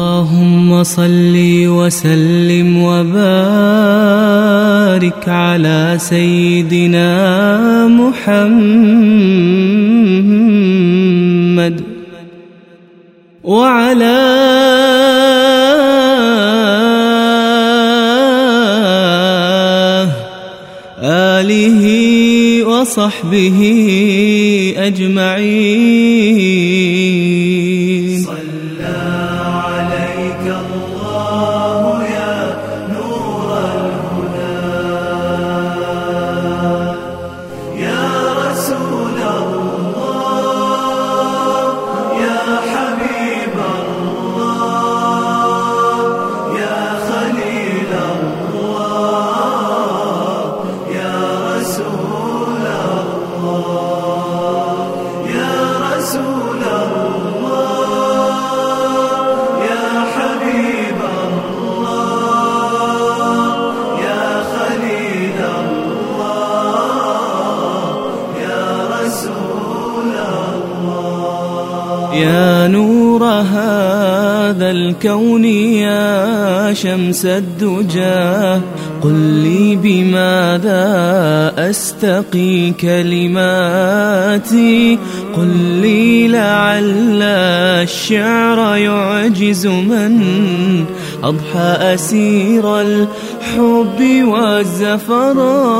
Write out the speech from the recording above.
اللهم صل وسلم وبارك على سيدنا محمد وعلى آله وصحبه أجمعين. الله. يا نور هذا الكون يا شمس الدجى. قل لي بماذا أستقي كلماتي قل لي لعل الشعر يعجز من أضحى أسير الحب والزفرات.